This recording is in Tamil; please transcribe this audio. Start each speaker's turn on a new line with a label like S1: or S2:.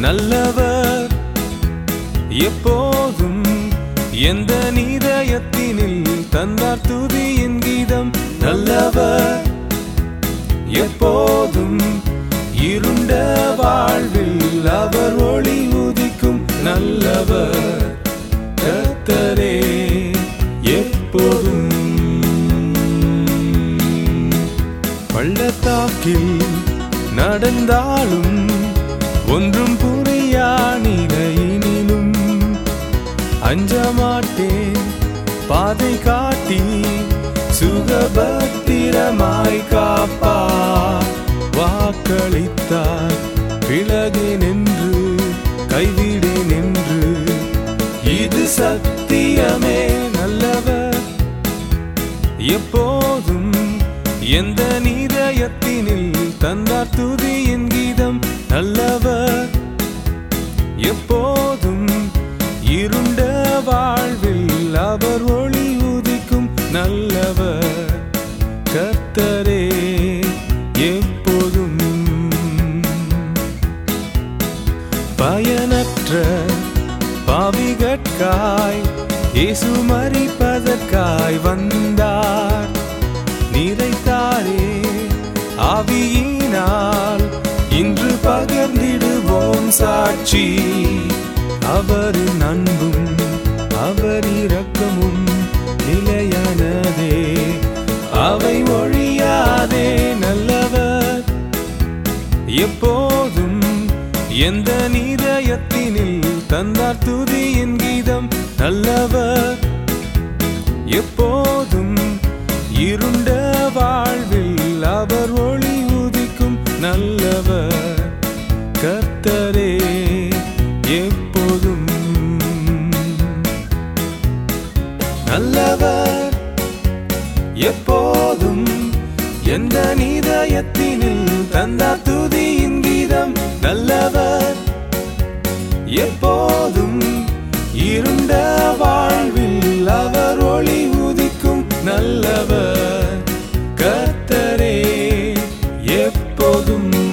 S1: நல்லவர். எப்போதும் எந்த நீதயத்தினில் தந்தார் துதியின் கீதம். நல்லவர். எப்போதும் இருண்ட வாழ்வில் அவர் ஒளி உதிக்கும் நல்லவர். கத்தரே எப்போதும். பள்ளத்தாக்கில் நடந்தாலும் ஒன்றும் புரியா நிலையினிலும் அஞ்ச மாட்டேன் பாதை காட்டி சுகபத்திரமாய் காப்பா. வாக்களித்தார் விலகு நின்று கைவிடு நின்று. இது சத்தியமே நல்லவர். எப்போதும் எந்த நீதயத்தினில் தந்தார் துதியின் கீதம் நல்ல நல்லவர் கத்தரே எப்போதும் பயனற்ற பாவிகட்காய் இயேசு மறிப்பதற்காய் வந்தார். நிறைத்தாரே ஆவியினால் இன்று பகர்ந்திடுவோம் சாட்சி. அவரின் அன்பும் அவர் இரக்கமும் எப்போதும் எந்த நீதயத்தினில் தந்தார் துதியின் கீதம் நல்லவர். எப்போதும் இருண்ட வாழ்வில் அவர் ஒளி உதிக்கும் நல்லவர். கர்த்தரே எப்போதும் நல்லவர். எப்போதும் எந்த நீதயத்தினில் தந்தார் நல்லவர் எப்போதும் இருண்ட வாழ்வில் அவர் ஒளி உதிக்கும் நல்லவர். கத்தரே எப்போதும்